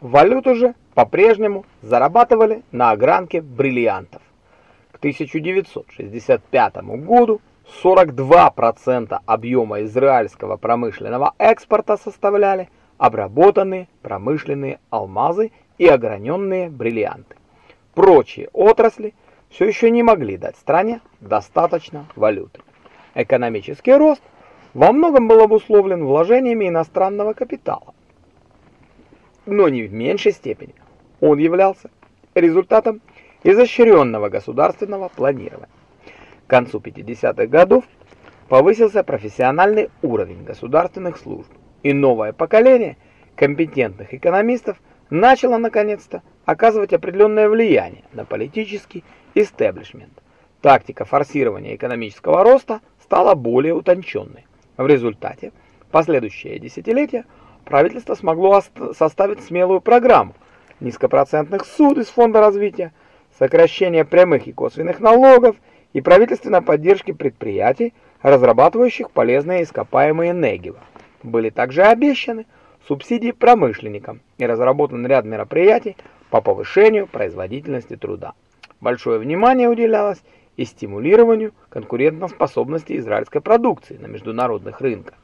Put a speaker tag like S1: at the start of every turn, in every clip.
S1: Валюту же по-прежнему зарабатывали на огранке бриллиантов. К 1965 году 42% объема израильского промышленного экспорта составляли обработанные промышленные алмазы и ограненные бриллианты. Прочие отрасли все еще не могли дать стране достаточно валюты. Экономический рост во многом был обусловлен вложениями иностранного капитала, но не в меньшей степени он являлся результатом изощренного государственного планирования. К концу 50-х годов повысился профессиональный уровень государственных служб, и новое поколение компетентных экономистов начало наконец-то оказывать определенное влияние на политический истеблишмент. Тактика форсирования экономического роста стала более утонченной. В результате, последующие десятилетия, правительство смогло составить смелую программу низкопроцентных суд из Фонда развития, сокращение прямых и косвенных налогов и правительственной поддержки предприятий, разрабатывающих полезные ископаемые негива. Были также обещаны субсидии промышленникам и разработан ряд мероприятий по повышению производительности труда. Большое внимание уделялось и стимулированию конкурентоспособности израильской продукции на международных рынках.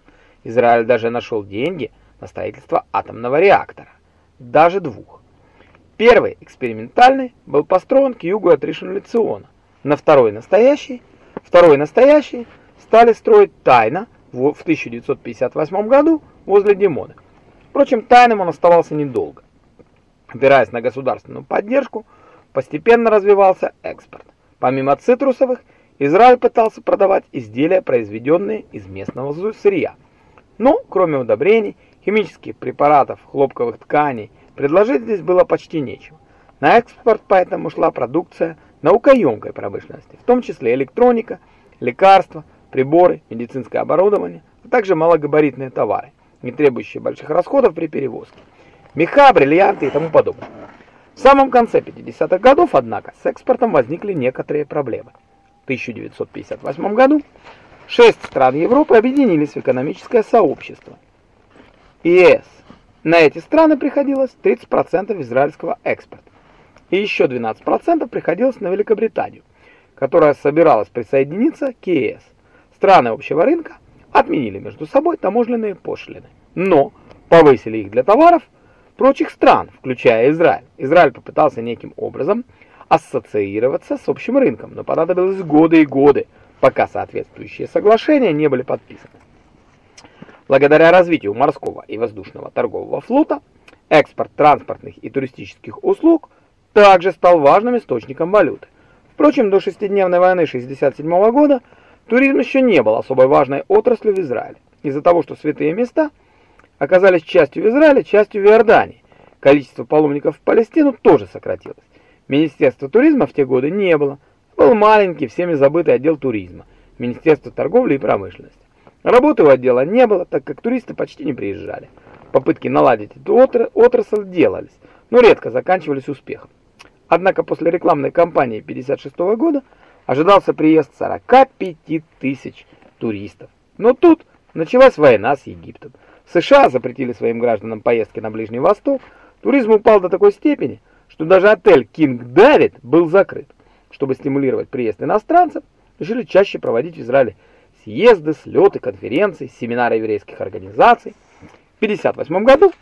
S1: Израиль даже нашел деньги на строительство атомного реактора, даже двух. Первый, экспериментальный, был построен к югу от Ришон-Лециона. На второй настоящий, второй настоящий стали строить тайно в 1958 году возле Димона. Впрочем, тайным он оставался недолго. Опираясь на государственную поддержку, постепенно развивался экспорт. Помимо цитрусовых, Израиль пытался продавать изделия, произведенные из местного сырья. Но, кроме удобрений, химических препаратов, хлопковых тканей, предложить здесь было почти нечего. На экспорт поэтому шла продукция наукоемкой промышленности, в том числе электроника, лекарства, приборы, медицинское оборудование, а также малогабаритные товары, не требующие больших расходов при перевозке, меха, бриллианты и тому подобное. В самом конце 50-х годов, однако, с экспортом возникли некоторые проблемы. В 1958 году шесть стран Европы объединились в экономическое сообщество ЕС. На эти страны приходилось 30% израильского экспорта. И еще 12% приходилось на Великобританию, которая собиралась присоединиться к ЕС. Страны общего рынка отменили между собой таможенные пошлины, но повысили их для товаров прочих стран, включая Израиль. Израиль попытался неким образом ассоциироваться с общим рынком, но понадобилось годы и годы, пока соответствующие соглашения не были подписаны. Благодаря развитию морского и воздушного торгового флота, экспорт транспортных и туристических услуг также стал важным источником валюты. Впрочем, до шестидневной войны 1967 года Туризм еще не был особой важной отраслью в Израиле, из-за того, что святые места оказались частью Израиля, частью Иордании. Количество паломников в Палестину тоже сократилось. Министерства туризма в те годы не было. Был маленький, всеми забытый отдел туризма, Министерство торговли и промышленности. Работы у отдела не было, так как туристы почти не приезжали. Попытки наладить эту отрасль делались, но редко заканчивались успехом. Однако после рекламной кампании 56 года ожидался приезд 45 тысяч туристов. Но тут началась война с Египтом. США запретили своим гражданам поездки на Ближний Восток. Туризм упал до такой степени, что даже отель King David был закрыт. Чтобы стимулировать приезд иностранцев, решили чаще проводить в Израиле съезды, слеты, конференции, семинары еврейских организаций. В 1958 году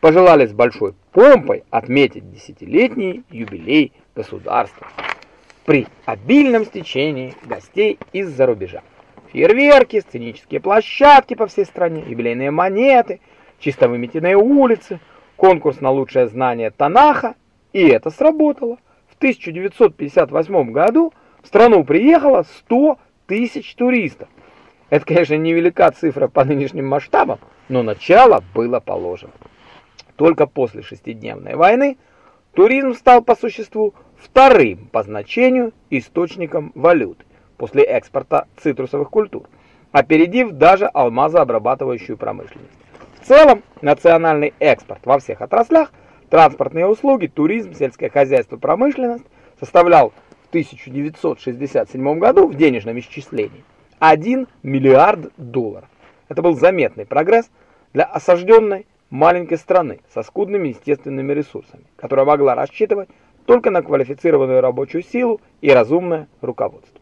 S1: пожелали с большой помпой отметить десятилетний юбилей государства при обильном стечении гостей из-за рубежа. Фейерверки, сценические площадки по всей стране, юбилейные монеты, чисто выметенные улицы, конкурс на лучшее знание Танаха, и это сработало. В 1958 году в страну приехало 100 тысяч туристов. Это, конечно, невелика цифра по нынешним масштабам, но начало было положено. Только после шестидневной войны туризм стал по существу вторым по значению источником валюты после экспорта цитрусовых культур, опередив даже алмазообрабатывающую промышленность. В целом, национальный экспорт во всех отраслях, транспортные услуги, туризм, сельское хозяйство, промышленность составлял в 1967 году в денежном исчислении 1 миллиард долларов. Это был заметный прогресс для осажденной маленькой страны со скудными естественными ресурсами, которая могла рассчитывать только на квалифицированную рабочую силу и разумное руководство.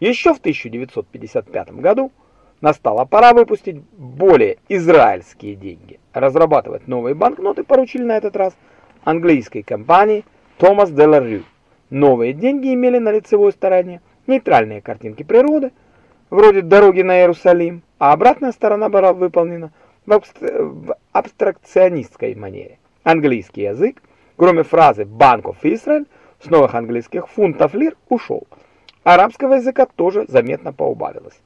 S1: Еще в 1955 году настала пора выпустить более израильские деньги. Разрабатывать новые банкноты поручили на этот раз английской компании Thomas de la Rue. Новые деньги имели на лицевой стороне нейтральные картинки природы, вроде дороги на Иерусалим, а обратная сторона была выполнена в абстракционистской манере. Английский язык, кроме фразы «Bank of Israel», с новых английских фунтов лир ушел. Арабского языка тоже заметно поубавилось.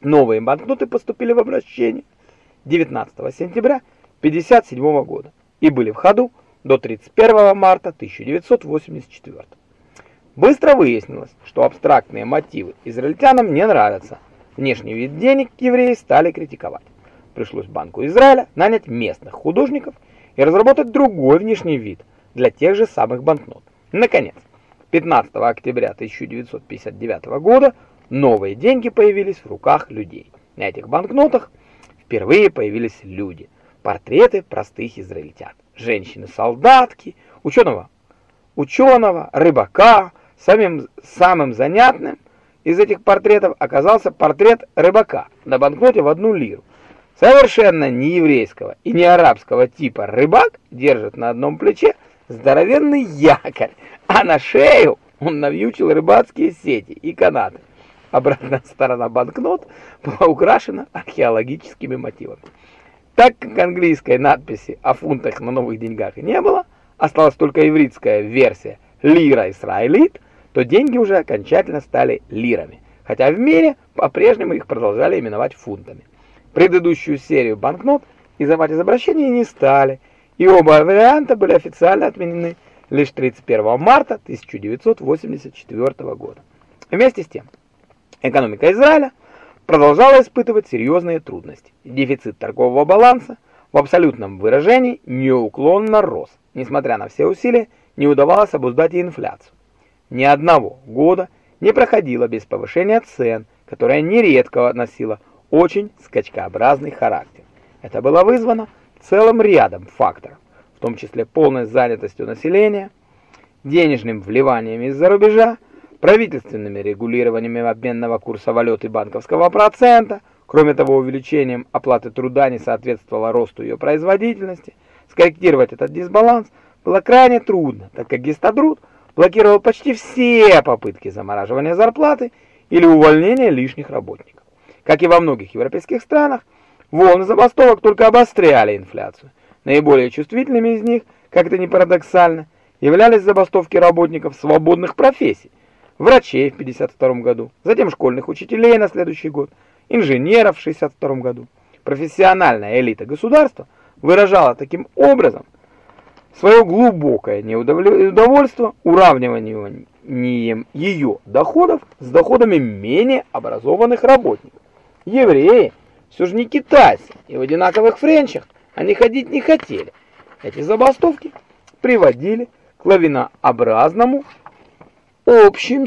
S1: Новые банкноты поступили в обращение 19 сентября 1957 года и были в ходу до 31 марта 1984. Быстро выяснилось, что абстрактные мотивы израильтянам не нравятся. Внешний вид денег евреи стали критиковать. Пришлось Банку Израиля нанять местных художников и разработать другой внешний вид для тех же самых банкнот. Наконец, 15 октября 1959 года новые деньги появились в руках людей. На этих банкнотах впервые появились люди, портреты простых израильтян, женщины-солдатки, ученого, ученого, рыбака, Самым самым занятным из этих портретов оказался портрет рыбака на банкноте в одну лиру. Совершенно не еврейского и не арабского типа рыбак держит на одном плече здоровенный якорь, а на шею он навьючил рыбацкие сети и канаты. Обратная сторона банкнот была украшена археологическими мотивами. Так как английской надписи о фунтах на новых деньгах не было, осталась только ивритская версия «Лира Исраилит», то деньги уже окончательно стали лирами, хотя в мире по-прежнему их продолжали именовать фунтами. Предыдущую серию банкнот издавать из обращения не стали, и оба варианта были официально отменены лишь 31 марта 1984 года. Вместе с тем, экономика Израиля продолжала испытывать серьезные трудности. Дефицит торгового баланса в абсолютном выражении неуклонно рос. Несмотря на все усилия, не удавалось обуздать и инфляцию. Ни одного года не проходило без повышения цен, которое нередко носило очень скачкообразный характер. Это было вызвано целым рядом факторов, в том числе полной занятостью населения, денежным вливанием из-за рубежа, правительственными регулированиями обменного курса валют и банковского процента, кроме того, увеличением оплаты труда не соответствовало росту ее производительности. Скорректировать этот дисбаланс было крайне трудно, так как гистадрут – блокировал почти все попытки замораживания зарплаты или увольнения лишних работников. Как и во многих европейских странах, волны забастовок только обостряли инфляцию. Наиболее чувствительными из них, как это ни парадоксально, являлись забастовки работников свободных профессий, врачей в 52 году, затем школьных учителей на следующий год, инженеров в 62 году. Профессиональная элита государства выражала таким образом – свое глубокое неудовольство уравниванием ее доходов с доходами менее образованных работников. Евреи все же не китайцы, и в одинаковых френчах они ходить не хотели. Эти забастовки приводили к лавинообразному общим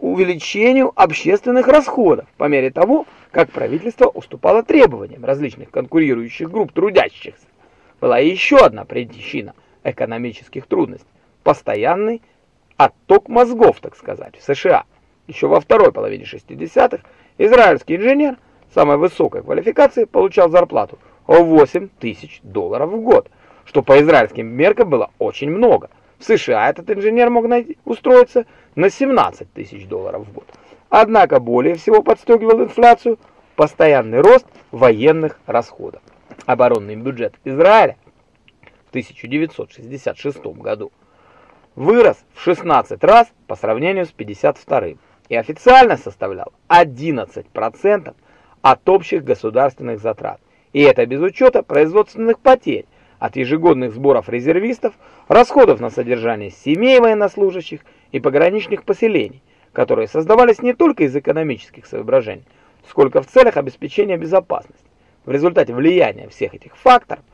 S1: увеличению общественных расходов по мере того, как правительство уступало требованиям различных конкурирующих групп трудящихся. Была еще одна причина – экономических трудностей. Постоянный отток мозгов, так сказать, в США. Еще во второй половине 60-х израильский инженер самой высокой квалификации получал зарплату в 8 тысяч долларов в год, что по израильским меркам было очень много. В США этот инженер мог найти, устроиться на 17 тысяч долларов в год. Однако более всего подстегивал инфляцию постоянный рост военных расходов. Оборонный бюджет Израиля 1966 году вырос в 16 раз по сравнению с 52 и официально составлял 11% от общих государственных затрат. И это без учета производственных потерь от ежегодных сборов резервистов, расходов на содержание семей военнослужащих и пограничных поселений, которые создавались не только из экономических соображений, сколько в целях обеспечения безопасности. В результате влияния всех этих факторов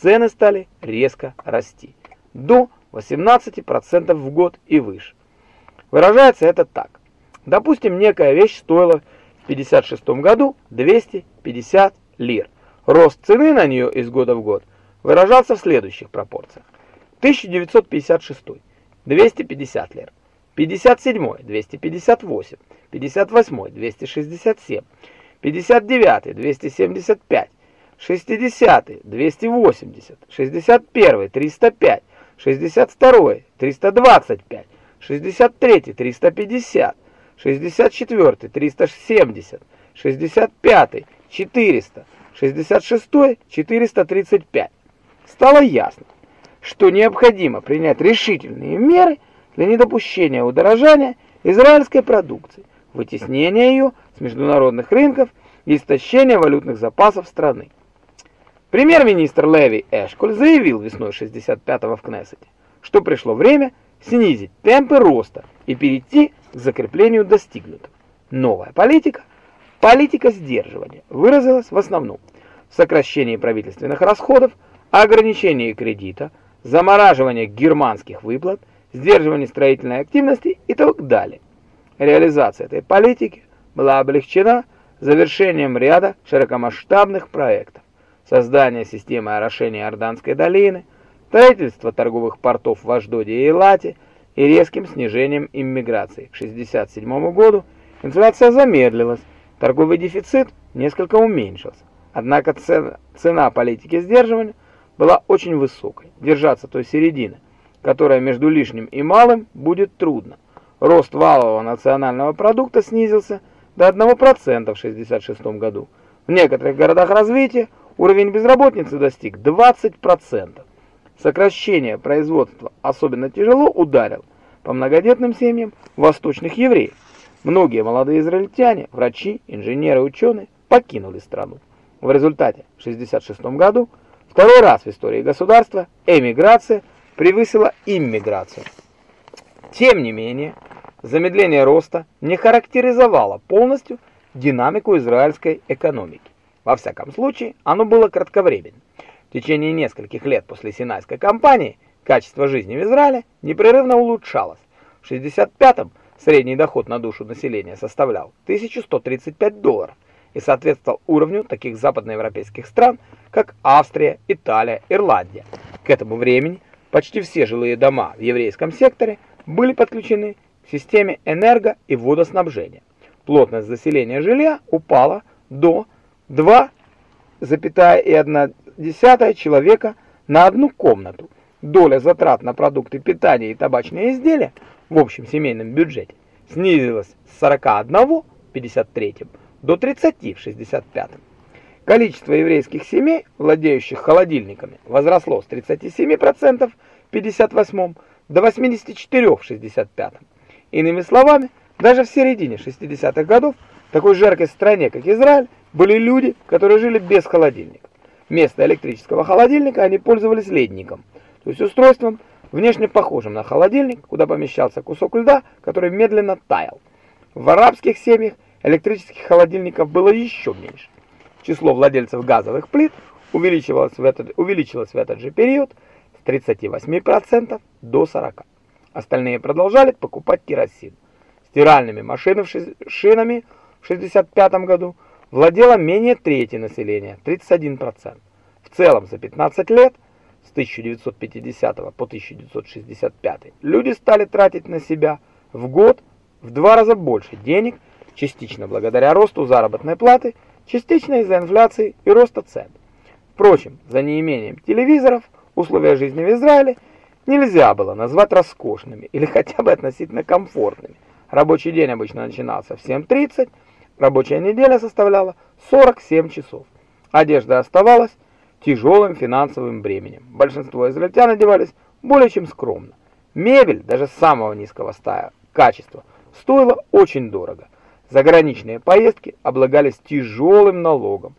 S1: цены стали резко расти до 18% в год и выше. Выражается это так. Допустим, некая вещь стоила в 56 году 250 лир. Рост цены на нее из года в год выражался в следующих пропорциях. 1956 – 250 лир, 57 – 258, 58 – 267, 59 – 275, 60 – 280, 61 – 305, 62 – 325, 63 – 350, 64 – 370, 65 – 400, 66 – 435. Стало ясно, что необходимо принять решительные меры для недопущения удорожания израильской продукции, вытеснения ее с международных рынков и истощения валютных запасов страны. Премьер-министр Леви Эшколь заявил весной 65-го в Кнессете, что пришло время снизить темпы роста и перейти к закреплению достигнутого. Новая политика, политика сдерживания, выразилась в основном в сокращении правительственных расходов, ограничении кредита, замораживании германских выплат, сдерживании строительной активности и так далее. Реализация этой политики была облегчена завершением ряда широкомасштабных проектов. Создание системы орошения Иорданской долины, строительство торговых портов в Аждоде и Элате и резким снижением иммиграции. К 1967 году инфляция замедлилась, торговый дефицит несколько уменьшился. Однако цена политики сдерживания была очень высокой. Держаться той середины, которая между лишним и малым, будет трудно. Рост валового национального продукта снизился до 1% в 1966 году. В некоторых городах развития уровень безработицы достиг 20%. Сокращение производства особенно тяжело ударило по многодетным семьям восточных евреев. Многие молодые израильтяне, врачи, инженеры, ученые покинули страну. В результате в 1966 году второй раз в истории государства эмиграция превысила иммиграцию. Тем не менее, замедление роста не характеризовало полностью динамику израильской экономики. Во всяком случае, оно было кратковременным. В течение нескольких лет после Синайской кампании качество жизни в Израиле непрерывно улучшалось. В 65-м средний доход на душу населения составлял 1135 долларов и соответствовал уровню таких западноевропейских стран, как Австрия, Италия, Ирландия. К этому времени почти все жилые дома в еврейском секторе были подключены к системе энерго- и водоснабжения. Плотность заселения жилья упала до 2,1 человека на одну комнату. Доля затрат на продукты питания и табачные изделия в общем семейном бюджете снизилась с 41 в 53 до 30 в 65. Количество еврейских семей, владеющих холодильниками, возросло с 37% в 58 до 84 в 65. Иными словами, даже в середине 60-х годов такой жаркой стране, как Израиль, были люди, которые жили без холодильника. Вместо электрического холодильника они пользовались ледником, то есть устройством, внешне похожим на холодильник, куда помещался кусок льда, который медленно таял. В арабских семьях электрических холодильников было еще меньше. Число владельцев газовых плит увеличивалось в этот, увеличилось в этот же период с 38% до 40%. Остальные продолжали покупать керосин. Стиральными машинами в 1965 году владело менее трети населения, 31%. В целом за 15 лет, с 1950 по 1965, люди стали тратить на себя в год в два раза больше денег, частично благодаря росту заработной платы, частично из-за инфляции и роста цен. Впрочем, за неимением телевизоров условия жизни в Израиле нельзя было назвать роскошными или хотя бы относительно комфортными. Рабочий день обычно начинался в 7.30, рабочая неделя составляла 47 часов. Одежда оставалась тяжелым финансовым бременем. Большинство израильтян одевались более чем скромно. Мебель, даже самого низкого стая, качества, стоила очень дорого. Заграничные поездки облагались тяжелым налогом.